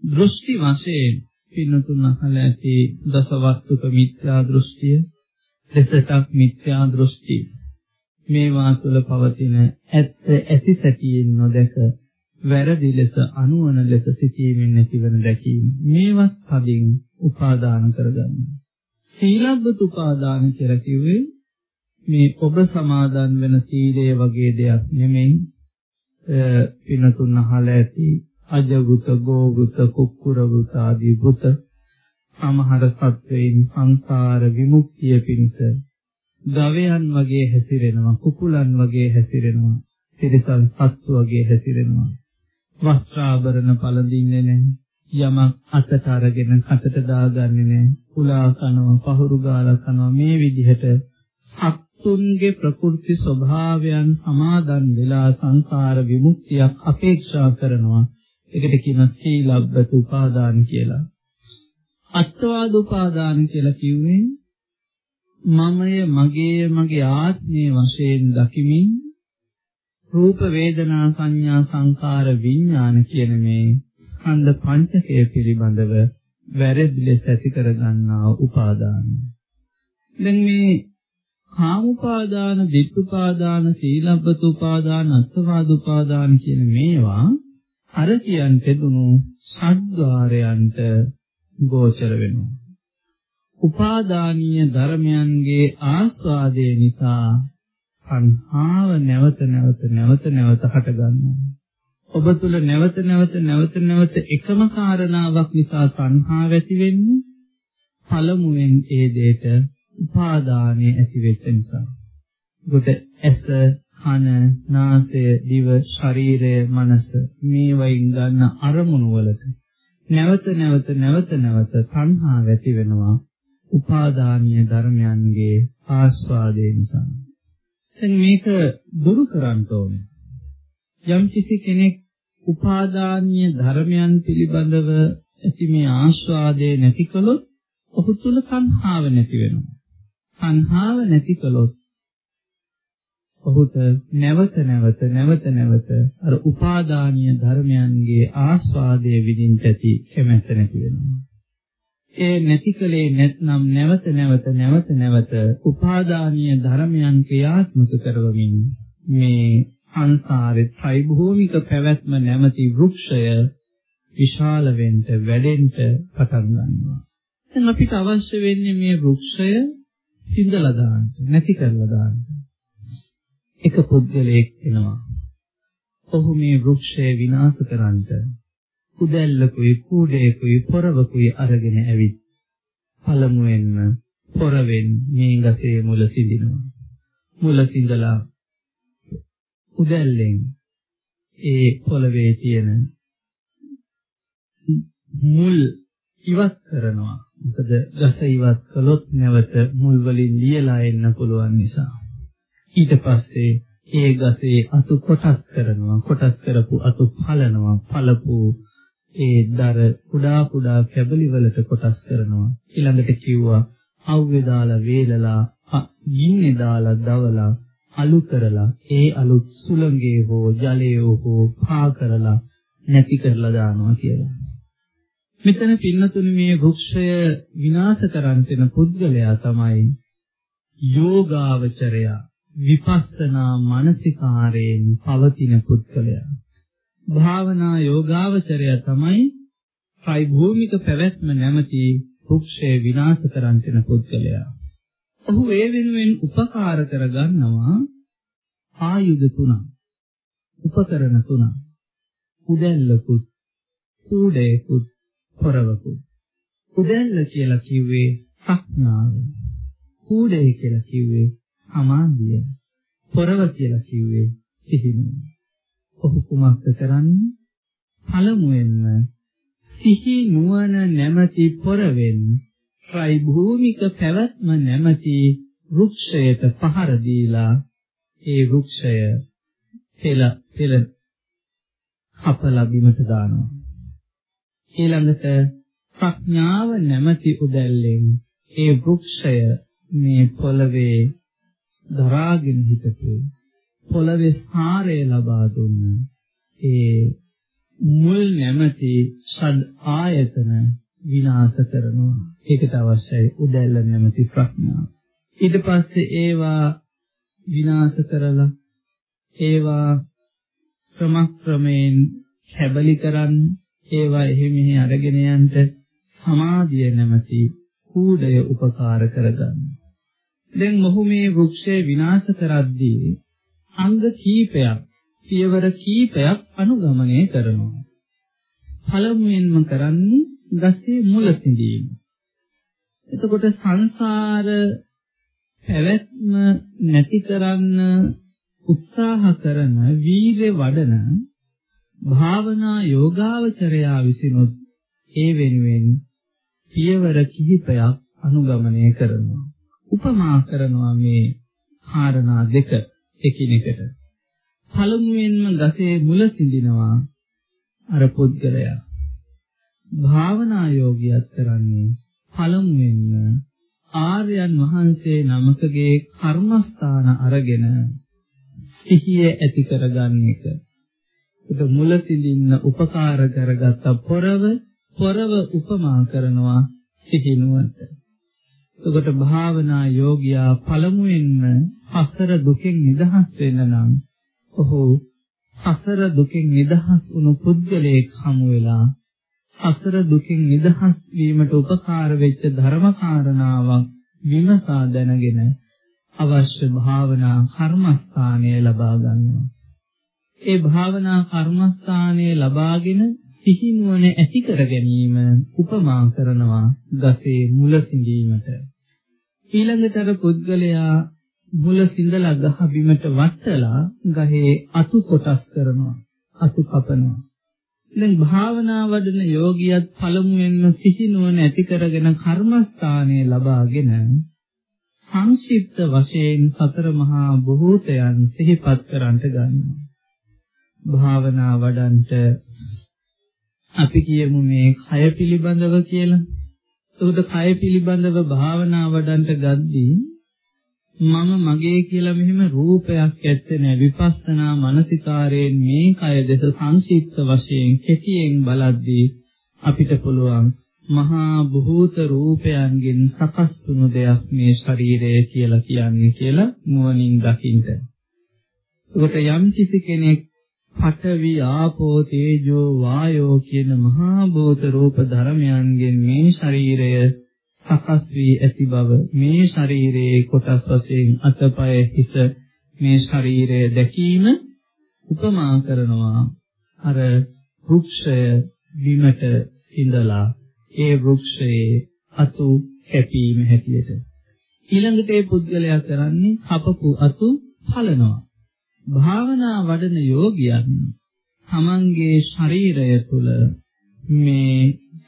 දෘෂ්ටි වශයෙන් පින්නතුන් අහලා ඇති දසවස්තුක මිත්‍යා දෘෂ්ටිය දෙසටක් මිත්‍යා දෘෂ්ටි. මේවා තුළ පවතින ඇත්ත ඇති සැටියෙන් නොදක වැරදි ලෙස අනුවන ලෙස සිටීමෙන් නැතිවන දැකීම. මේවත් පදින් උපාදාන කරගන්නවා. සීලබ්බත උපාදාන කියලා කිව්වේ මේ ඔබ සමාදන් වෙන සීලය වගේ දෙයක් නෙමෙයි. පිනතුන් අහලා ඇති අජගුත ගෝගුත කුක්කුර වෘත ආදී වෘත සමහර සත්වයින් සංසාර විමුක්තිය පිණිස ගවයන් වගේ හැසිරෙනවා කුකුලන් වගේ හැසිරෙනවා තිරිසන් සත්තු වගේ හැසිරෙනවා. වස්ත්‍රාභරණ පළඳින්නේ නැහැ. යමක් අතට අරගෙන කටට දාගන්නේ නැහැ. උලා කනවා පහුරු ගාලා කනවා. මේ විදිහට සත්තුන්ගේ ප්‍රකෘති ස්වභාවයන් සමාදන් වෙලා සංසාර විමුක්තියක් අපේක්ෂා කරනවා ඒකට කියන සීලබ්බත උපාදාන කියලා අත්වාද උපාදාන කියලා කිව්වේ මමය මගේ මගේ ආත්මයේ වශයෙන් දකිමින් රූප වේදනා සංඥා සංකාර විඥාන කියන මේ ස්කන්ධ පංචකය පිළිබඳව වැරදි ලෙස ඇති කරගන්නා උපාදාන. දැන් මේ කාමුපාදාන, ditthුපාදාන, සීලබ්බත උපාදාන, අත්වාද උපාදාන කියන මේවා අර කියන්ට දුණු ෂඩ්්වාරයන්ට ගෝචර වෙනවා. උපාදානීය ධර්මයන්ගේ ආස්වාදයේ නිසා සංහාව නැවත නැවත නැවත නැවත හට ගන්නවා. ඔබ තුල නැවත නැවත නැවත නැවත එකම කාරණාවක් නිසා සංහාව ඇති වෙන්නේ පළමුවෙන් ඒ දෙයට උපාදානයේ ඇති වෙච්ච නිසා. කොට ඇස, කන, නාසය, දිව, ශරීරය, මනස මේ වයින් ගන්න අරමුණු වලට නැවත නැවත නැවත නැවත සංහාව ඇති වෙනවා. උපාදානීය ධර්මයන්ගේ ආස්වාදේ නිසා. දැන් මේක දුරු කරන්න ඕනේ. යම් කිසි කෙනෙක් උපාදානීය ධර්මයන් පිළිබඳව ඇති මේ ආස්වාදේ නැති කළොත් ඔහු තුල සංහාව නැති වෙනවා. සංහාව නැති කළොත් ඔහුට නැවත නැවත නැවත නැවත අර උපාදානීය ධර්මයන්ගේ ආස්වාදයේ විඳින්න ඇති කැමැත්ත නැති වෙනවා. ඒ නැතිකලේ නැත්නම් නැවත නැවත නැවත නැවත උපාදානීය ධර්මයන් ක්‍රියාත්මක කරවමින් මේ සංසාරේ ත්‍රිභූමික පැවැත්ම නැමැති වෘක්ෂය විශාල වෙන්න වැඩෙන්න පටන් ගන්නවා. දැන් අපිට අවශ්‍ය වෙන්නේ මේ වෘක්ෂය සිඳලා දාන්න, නැති කරලා දාන්න. එක පුද්ගලයෙක් එනවා. ඔහු මේ වෘක්ෂය විනාශ කරන්නට කුදැල්ලකුයි කූඩේකුයි පොරවකුයි අරගෙන ඇවිත් පළමුවෙන්ම පොරවෙන් මේ ගසේ මුල සිඳිනවා. මුල සිඳලා උදැල්ලෙන් ඒ පොළවේ තියෙන මුල් ඉවත් කරනවා. මොකද ගස ඉවත් කළොත් නැවත මුල් වලින් ලියලා එන්න පුළුවන් නිසා. ඊට පස්සේ ඒ ගසේ අතු කොටස් කරනවා. කොටස් කරපු අතු පලනවා. පළපු ඒ දර කුඩා කුඩා කැබලි වලට කොටස් කරනවා. ඊළඟට කිව්වා අව්වේ දාලා වේලලා ගින්නේ දාලා දවලා අලු කරලා ඒ අලුත් සුළඟේ හෝ ජලයේ හෝ පා කරලා නැති කරලා දානවා කියලා. මෙතන පින්නතුනි මේ වෘක්ෂය විනාශ කරන්නෙන පුද්ගලයා තමයි යෝගාවචරයා විපස්සනා මානසිකාරයෙන් පවතින පුද්ගලයා. භාවනා යෝගාවචරය තමයි ත්‍රිභූමික පැවැත්ම නැමැති වෘක්ෂය විනාශ කරන්නෙන පුද්ගලයා. ඔහු ඒ වෙනුවෙන් උපකාර කරගන්නවා ආයුධ තුනක්. උපකරණ තුනක්. උදැල්ලකුත්, කූඩේකුත්, පොරවකුත්. උදැල්ල කියලා කිව්වේ ප්‍රඥාව. කූඩේ කියලා කිව්වේ සමාධිය. පොරව කියලා කිව්වේ සිහිනුව. ඔහු කුමක්ද කරන්නේ? පළමුවෙන්ම සිහි නුවණ නැමැති පොරවෙන් ත්‍රි භූමික පැවැත්ම නැමැති වෘක්ෂයට පහර දීලා ඒ වෘක්ෂය පෙළ පෙළ කපලා බිමට දානවා. ඊළඟට ප්‍රඥාව නැමැති උදැල්ලෙන් ඒ වෘක්ෂය මේ පොළවේ දරාගෙන හිටපු පොළවේ සාරය ලබා දුන්න ඒ මුල් නැමැති ෂඩ් ආයතන විනාශ කරනවා. ඒකට අවශ්‍යයි උදැල්ල නැමැති ප්‍රඥාව. ඊට පස්සේ ඒවා විනාශ කරලා ඒවා ක්‍රමක්‍රමයෙන් කැබලි කරන්න ඒවා එහෙ මෙහෙ අරගෙන යන්න සමාධිය නැමැති කූඩය උපකාර කරගන්න. දැන් මොහු මේ වෘක්ෂය විනාශ කරද්දී අංග කීපයක් පියවර කීපයක් අනුගමනය කරනවා. පළමුවෙන්ම කරන්නේ ගසේ මුල සිඳීම. එතකොට සංසාර පැවැත්ම නැති කරන්න උත්සාහ කරන වීර්ය වඩන භාවනා යෝගාවචරයා විසිනුත් ඒ වෙනුවෙන් පියවර කිහිපයක් අනුගමනය කරනවා. උපමා කරනවා මේ කාරණා දෙක එකිනෙකට. පළමුවෙන්ම ගසේ මුල සිඳිනවා අර පුද්ගලයා. භාවනා යෝගියත් කරන්නේ පළමුවෙන්ම ආර්යයන් වහන්සේ නමකගේ කර්මස්ථාන අරගෙන සිහිය ඇති කරගන්න එක. ඒක මුල සිඳින්න උපකාර කරගත්ත පොරව පොරව උපමා කරනවා සිහිනුවන්ට. එතකොට භාවනා යෝගියා පළමුවෙන්ම සසර දුකෙන් නිදහස් වෙන්න නම් ඔහු සසර දුකෙන් නිදහස් වුණු පුද්ගලයෙක් හමු වෙලා සසර දුකින් නිදහස් වීමට උපකාර වෙච්ච ධර්ම කාරණාවක් විමසා දැනගෙන අවශ්‍ය භාවනා කර්මස්ථානය ලබා ගන්නවා. ඒ භාවනා කර්මස්ථානය ලබාගෙන සිහිනුවන ඇති කර ගැනීම උපමා කරනවා ගසේ මුල සිඳීමට. ඊළඟට පුද්ගලයා මුල සිඳලා ගහ බිමට වටලා ගහේ අතු කොටස් කරනවා. අතු කපනවා. දැන් භාවනා වඩන යෝගියත් පළමුවෙන්ම සිහිනුවන ඇති කරගෙන කර්මස්ථානය ලබාගෙන සංක්ෂිප්ත වශයෙන් සතර මහා භූතයන් සිහිපත් කරන්ට ගන්නවා. භාවනා වඩන්ට අපි කියමු මේ කය පිළිබඳව කියලා. එතකොට කය පිළිබඳව භාවනා වඩන්ට ගද්දී මම මගේ කියලා මෙහෙම රූපයක් ඇත්තේ නැහැ විපස්සනා මානසිකාරයෙන් මේ කය දෙස සංක්ෂිප්ත වශයෙන් කෙටියෙන් බලද්දී අපිට පුළුවන් මහා භූත රූපයන්ගෙන් සකස් වුණු දෙයක් මේ ශරීරය කියලා කියන්නේ කියලා නුවණින් දකින්න. ඒකට යම් කිසි කෙනෙක් පඨවි ආපෝ තේජෝ වායෝ කියන මහා භූත රූප ධර්මයන්ගෙන් මේ ශරීරය සකස් වී ඇති බව මේ ශරීරයේ කොටස් වශයෙන් අතපය හිස මේ ශරීරය දැකීම උපමා කරනවා. අර වෘක්ෂය බිමට ඉඳලා ඒ වෘක්ෂයේ අතු කැපීම හැටියට. ඊළඟට ඒ පුද්ගලයා කරන්නේ කපපු අතු පලනවා. භාවනා වඩන යෝගියන් තමන්ගේ ශරීරය තුළ මේ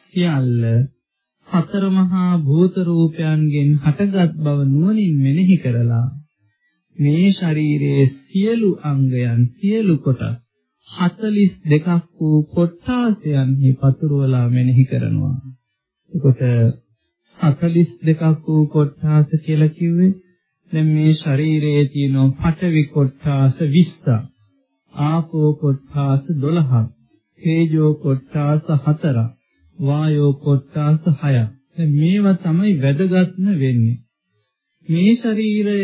සියල්ල සතර මහා භූත රූපයන්ගෙන් හටගත් බව නුවණින් මෙනෙහි කරලා මේ ශරීරයේ සියලු අංගයන් සියලු කොටස් 42ක් වූ කොටාසයන්හි පතුරවලා මෙනෙහි කරනවා. එතකොට 42ක් වූ කොටාස කියලා කිව්වේ දැන් මේ ශරීරයේ තියෙන පඨවි කොටාස 20ක්, ආපෝ කොටාස 12ක්, තේජෝ කොටාස 4ක්, වායෝ කොටාස 6ක්. මේවා තමයි වැදගත්ම වෙන්නේ. මේ ශරීරය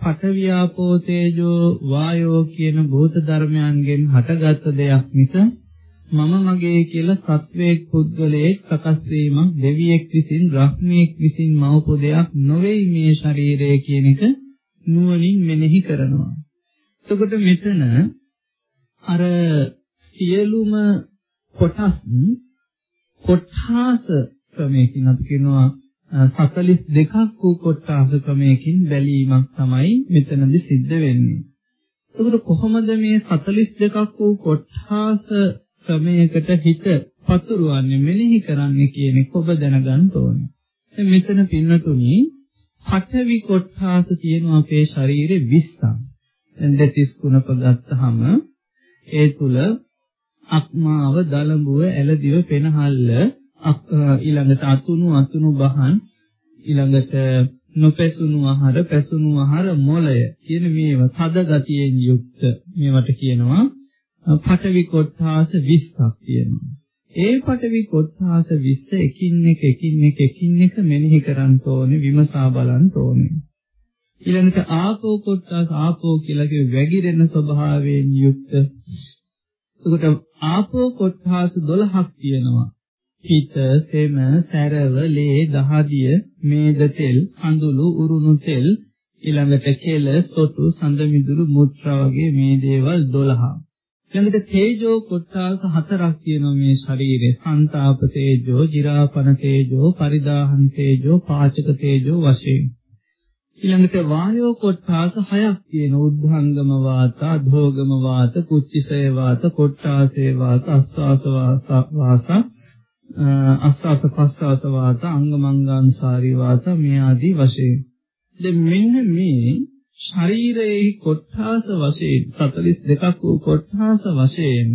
පඨවියාපෝ තේජෝ වායෝ කියන භූත ධර්මයන්ගෙන් හටගත් දෙයක් මිස මම මගේ කියලා සත්වයක් පුද්ගලයෙක් සකස් වීමක් දෙවියෙක් විසින් බ්‍රහ්මියෙක් විසින් මවපු දෙයක් නොවේ මේ ශරීරය කියන එක නුවණින් මෙනෙහි කරනවා. එතකොට මෙතන අර සියලුම කොටස් කොට්ඨාස ක්‍රමයකින් අපි කියනවා 42ක් වූ කොට්ඨාස ක්‍රමයකින් බැලීමක් තමයි මෙතනදි සිද්ධ වෙන්නේ. එතකොට කොහොමද මේ 42ක් වූ කොට්ඨාස ක්‍රමයකට හිත පතුරවන්නේ මෙනෙහි කරන්නේ කියන එක ඔබ දැනගන්න ඕනේ. දැන් මෙතන පින්නතුනි පඨවි කොට්ඨාස තියෙන අපේ ශරීරේ 20ක්. දැන් දෙතිස් කුණප ගත්තාම ඒ තුල අක්මාව, දලඹුව, ඇලදිව, පෙනහල්ල ඊළඟට අතුණු අතුණු බහන් ඊළඟට නොපැසුණු ආහාර, පැසුණු ආහාර, මොළය කියන මේවා තද ගතියෙන් යුක්ත මේවට කියනවා පඨවි කොට්ඨාස 20ක් තියෙනවා. ඒ පඨවි කොට්ඨාස 20 එකින් එක එකින් එක එකින් එක මෙනෙහි කරන්න ඕනේ විමසා බලන්න ඕනේ. ඊළඟට ආපෝ කොට්ඨාස ආපෝ කියලා කිය වැగిරෙන ස්වභාවයෙන් යුක්ත. එතකොට ආපෝ කොට්ඨාස 12ක් තියෙනවා. හිත, සෙම, සැරව, ලේ, දහදිය, මේද තෙල්, කඳුළු, උරුණු තෙල්, ඊළඟට කෙල, සොටු, සඳ මිදුළු, මුත්‍රා වගේ මේ දේවල් 12. ඊළඟට තේජෝ කොටස් හතරක් තියෙනවා මේ ශරීරේ. සංతాප තේජෝ, ජිරාපන තේජෝ, පරිදාහන් තේජෝ, පාචක තේජෝ වශයෙන්. ඊළඟට වායෝ කොටස් හයක් තියෙනවා. උද්ධංගම වාත, අධෝගම වාත, කුච්චිසය වාත, කොට්ටාසේ වාත, අස්වාස වාස, අස්වාස පස්වාස වාත, අංගමංගානුසාරී වාත මේ ආදී වශයෙන්. දැන් මෙන්න මේ ශරීරයේ කොට්ඨාස වශයෙන් 42ක් වූ කොට්ඨාස වශයෙන්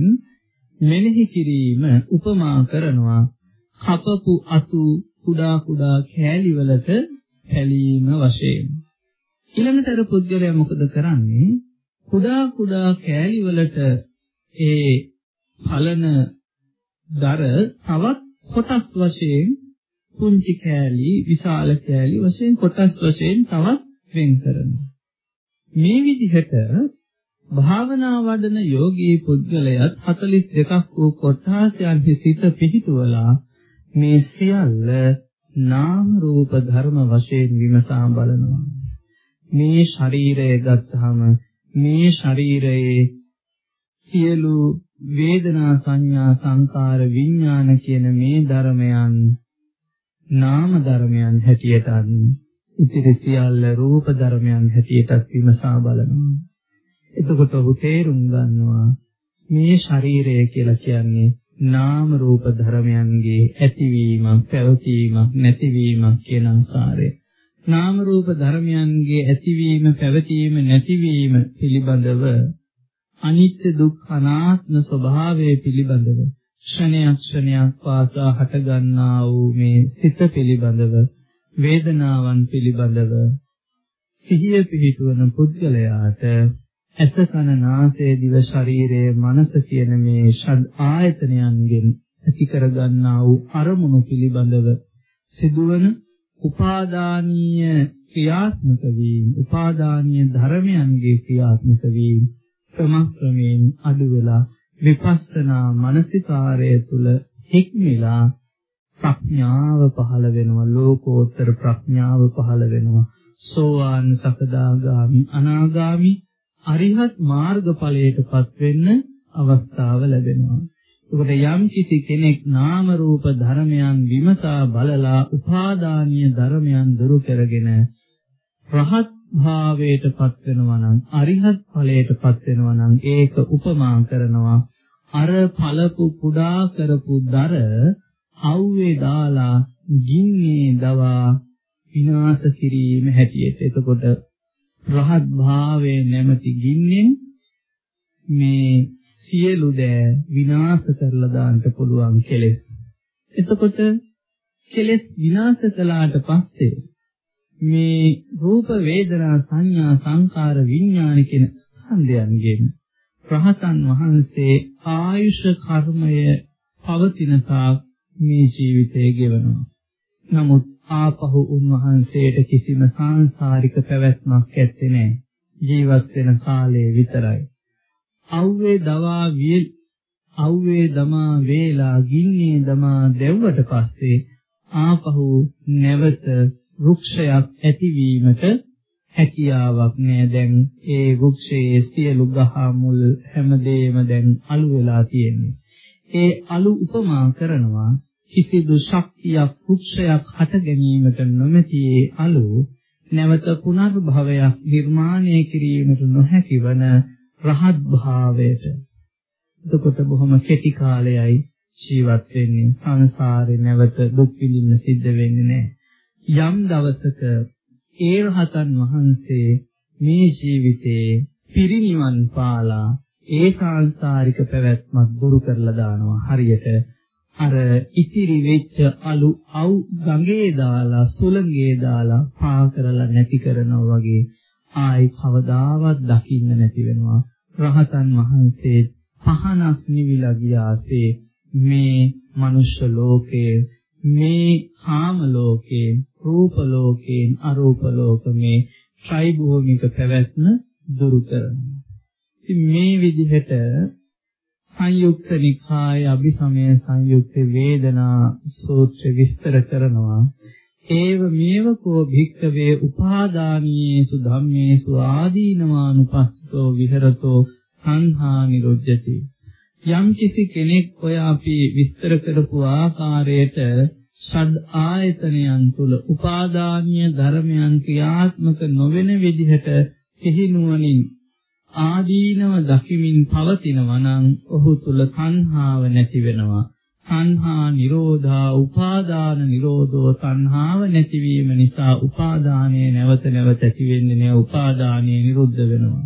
මෙනෙහි කිරීම උපමා කරනවා. කපපු අතු කුඩා කුඩා කෑලි වලට පැලීම වශයෙන්. ඊළඟට අර පුද්ගලයා මොකද කරන්නේ? කුඩා කුඩා කෑලි වලට ඒ පලන දර තවත් කොටස් වශයෙන් පුංචි කෑලි විශාල කෑලි වශයෙන් කොටස් වශයෙන් තවත් වෙන් කරනවා. මේ විදිහට භාවනා වඩන යෝගී පුද්ගලයාත් 42ක් වූ කොටාසයන්හි සිත පිහිටුවලා මේ සියල්ල නාම රූප ධර්ම වශයෙන් විමසා බලනවා. මේ ශරීරය ගත්තාම මේ ශරීරයේ සියලු වේදනා සංඥා සංකාර විඥාන කියන මේ ධර්මයන් නාම ධර්මයන් හැටියට ඉතිරි සියල්ල රූප ධර්මයන් හැටියට විමසා බලනවා. එතකොට ඔහු තේරුම් ගන්නවා මේ ශරීරය කියලා කියන්නේ නාම රූප ධර්මයන්ගේ ඇතිවීමක්, පැවතීමක්, නැතිවීමක් කියන ආකාරය. නාම රූප ධර්මයන්ගේ ඇතිවීම, පැවතීම, නැතිවීම පිළිබඳව අනිත්‍ය දුක්ඛ අනාත්ම ස්වභාවය පිළිබඳව ක්ෂණයක් ක්ෂණයක් පාසා හටගන්නා වූ මේ සිත පිළිබඳව වේදනාවන් පිළිබඳව සිහිය පිහිටුවන පුද්ගලයාට ඇස කන නාසය දිව ශරීරය මනස කියන මේ ෂඩ් ආයතනයන්ගෙන් ඇති කරගන්නා වූ අරමුණු පිළිබඳව සිදුවන උපාදානීය ක්‍රියාත්මක වීම උපාදානීය ධර්මයන්ගේ ක්‍රියාත්මක වීම ක්‍රමක්‍රමයෙන් අඩු වෙලා විපස්සනා මානසිකාරය තුල හික්මිලා ප්‍රඥාව පහළ වෙනවා ලෝකෝත්තර ප්‍රඥාව පහළ වෙනවා. සෝවාන් සකදාගාමි අනාගාමි අරිහත් මාර්ගඵලයටපත් වෙන්න අවස්ථාව ලැබෙනවා. එතකොට යම් කිසි කෙනෙක් නාම රූප ධර්මයන් විමසා බලලා උපාදානීය ධර්මයන් දුරු කරගෙන රහත් භාවයටපත් වෙනවා නම් අරිහත් ඵලයටපත් වෙනවා නම් ඒක උපමා කරනවා. අර ඵලපු කුඩා කරපු දර අව්වේ දාලා ගින්නේ දවා විනාශ කිරීම හැටියට. එතකොට රහත් භාවයේ නැමැති ගින්නෙන් මේ සියලු දෑ විනාශ කරලා දාන්න පුළුවන් කෙලෙස්. එතකොට කෙලෙස් විනාශ කළාට පස්සේ මේ රූප වේදනා සංඥා සංකාර විඥාන කියන ස්කන්ධයන්ගෙන් රහතන් වහන්සේ ආයුෂ කර්මය පවතින තාක් මේ ජීවිතය ගෙවනවා. නමුත් ආපහු උන්වහන්සේට කිසිම සාංශාරික පැවැත්මක් ඇත්තේ නැහැ. ජීවත් වෙන කාලය විතරයි. අව්වේ දවා වියල් අව්වේ දමා වේලා ගින්නේ දමා දැව්වට පස්සේ ආපහු නැවත වෘක්ෂයක් ඇතිවීමට හැකියාවක් නෑ දැන් ඒ වෘක්ෂයේ සියලු ගහ මුල් හැමදේම දැන් අළු වෙලා තියෙන්නේ ඒ අළු උපමා කරනවා කිසිදු ශක්තියක් කුක්ෂයක් හට ගැනීමට නොමැති ඒ අලු නැවත පුනර්භවයක් නිර්මාණය කිරීමට නොහැකි වන රහත් භාවයට. එතකොට බොහොම කෙටි කාලයයි ජීවත් වෙන්නේ. සංසාරේ නැවත දුක් විඳින්න සිද්ධ වෙන්නේ නැහැ. යම් දවසක ඒ රහතන් වහන්සේ මේ ජීවිතේ පිරිනිවන් පාලා ඒ සාංශාරික පැවැත්මක් දුරු කරලා දානවා. හරියට අර ඉතිරි වෙච්ච අලු අව් ගඟේ දාලා සුළඟේ දාලා පා කරලා නැති කරනවා වගේ ආයි කවදාවත් දකින්න නැති වෙනවා රහතන් වහන්සේ පහනක් නිවිලා ගියාසේ මේ මනුෂ්‍ය ලෝකයේ මේ කාම ලෝකේ රූප ලෝකේ අරූප ලෝක මේ ත්‍රිභූමික පැවැත්ම දුරු කරනවා. ඉතින් මේ විදිහට සංයුක්ත නිකාය අභිසමය සංයුක්ත වේදනා සූත්‍ර විස්තර කරනවා. ඒව මේව කෝ භික්කවේ උපාදානීයේසු ධම්මේසු ආදීනවානුපස්සතෝ විහෙරතෝ සංහා නිරුද්ධති යම් කිසි කෙනෙක් ඔය අපි විස්තර කරපු ආකාරයට ෂඩ් ආයතනයන් තුල උපාදානීය ධර්මයන් ක්‍රියාත්මක නොවන විදිහට සිහිනුවණින් ආදීනව දකිමින් පවතිනවා නම් ඔහු තුල තණ්හාව නැති වෙනවා. තණ්හා නිරෝධා උපාදාන නිරෝධෝ තණ්හාව නැතිවීම නිසා උපාදානය නැවත නැවත ඇති වෙන්නේ නැහැ. උපාදානය නිරුද්ධ වෙනවා.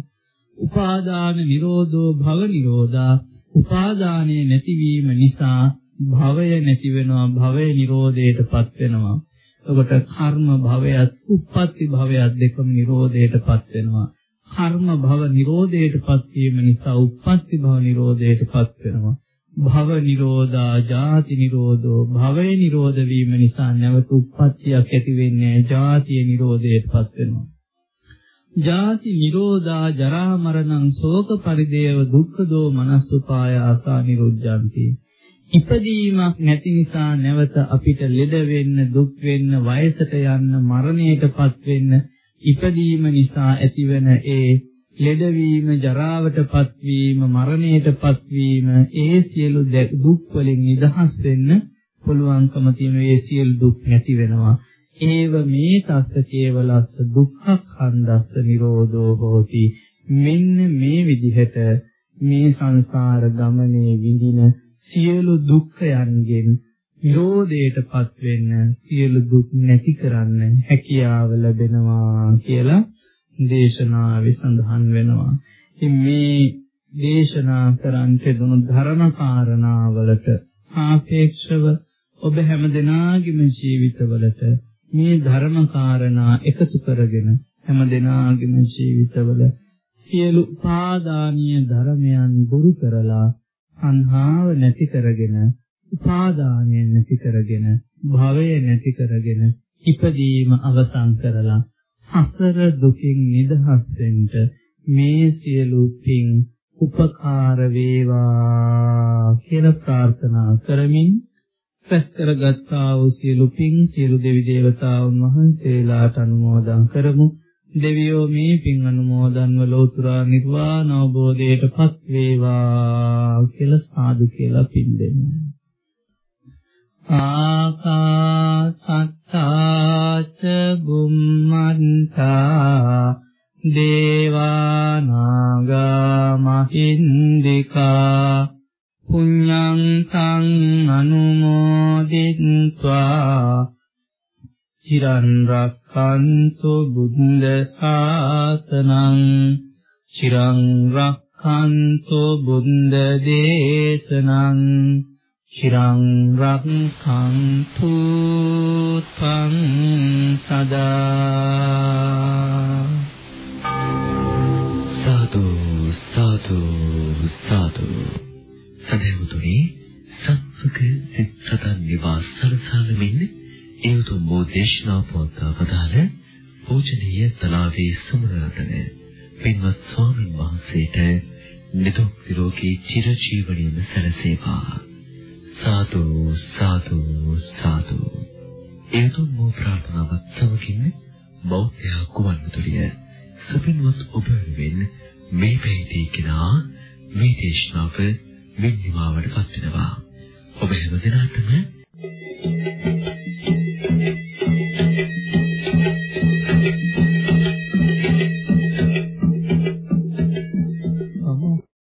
උපාදාන නිරෝධෝ භව නිරෝධා. උපාදානය නැතිවීම නිසා භවය නැති වෙනවා. භවය නිරෝධයටපත් වෙනවා. එතකොට කර්ම භවයත් උප්පත්ති භවයත් දෙකම නිරෝධයටපත් වෙනවා. කර්ම භව නිරෝධයටපත් වීම නිසා උප්පත්ති භව නිරෝධයටපත් වෙනවා. භව නිරෝධා ජාති නිරෝධෝ. භවය නිරෝධ වීම නිසා නැවත උප්පත්තියක් ඇති වෙන්නේ ජාතිය නිරෝධයටපත් වෙනවා. ජාති නිරෝධා ජරා මරණං ශෝක පරිදේව දුක්ඛ දෝ මනස්සුපායාසා නිරුද්ධಂತಿ ඉපදීමක් නැති නිසා නැවත අපිට ලෙඩ වෙන්න දුක් වෙන්න වයසට යන්න මරණයටපත් වෙන්න ඉපදීම නිසා ඇතිවන ඒ ලෙඩවීම ජරාවටපත් වීම මරණයටපත් වීම ඒ සියලු දුක් වලින් නිදහස් වෙන්න පුළුවන්කම තියෙන ඒ සියලු දුක් නැති වෙනවා. ඒව මේ තස්ස කේවලස්ස දුක්ඛඛණ්ඩස්ස නිරෝධෝ හෝති. මෙන්න මේ විදිහට මේ සංසාර ගමනේ විඳින සියලු දුක්ඛයන්ගෙන් නිරෝධයටපත් වෙන්න සියලු දුක් නැති කරන්න හැකියාව ලැබෙනවා කියලා දේශනාවේ සඳහන් වෙනවා. ඉතින් මේ දේශනා කරන්ට දුණු ධර්ම කාරණාවලට සාපේක්ෂව ඔබ හැම දිනාගේම ජීවිතවලට මේ ධර්ම කාරණා එකතු කරගෙන හැම දිනාගේම ජීවිතවල සියලු පාදානීය ධර්මයන් දුරු කරලා සංහාව නැති කරගෙන උපාදානය නැති කරගෙන භවය නැති කරගෙන ඉපදීම අවසන් කරලා සසර දුකින් නිදහස් වෙන්න මේ සියලු පින් උපකාර වේවා කියලා ප්‍රාර්ථනා කරමින් රැස් කරගත්තා වූ සියලු පින් සියලු දෙවි දේවතාවුන් වහන්සේලාට අනුමෝදන් කරමු දෙවියෝ මේ පින් අනුමෝදන්ව ලෝතුරා නිර්වාණ අවබෝධයටපත් වේවා කියලා සාදු කියලා පින් දෙන්න. ආකාසත්තාච බුම්මන්තා දේවානාගා මහින්దికා පුඤ්ඤං තං අනුමෝදිත්වා චිරන් රක්칸තු බුද්ධ ශාසනං චිරන් රක්칸තු බුද්ධ දේශනං චිරං රක්칸තු ත්වං සදා සාදු සාදු සාදු. සදහවතුනි සත්වක සිත් සතන් නිවාස සරසාලමින් ඒ උතුම් බෝ දේශනා පොත්තා වදාළ පූජනීය තලාවේ සුමරතන පින්වත් ස්වාමින් වහන්සේට නිදුක් නිරෝගී චිරජීවනයේම සැලසේවා සාදු සාදු සාදු. ඒ උතුම් බෝ ප්‍රාර්ථනාවත් සමගින් බෞද්ධ කුවන්විදුලිය සුපින්වත් ඔබ වෙනුවෙන් මේ පැයදී කිනා මේ දේශනාව මෙන් නිමාවට පත් වෙනවා ඔබ හැම දිනකටම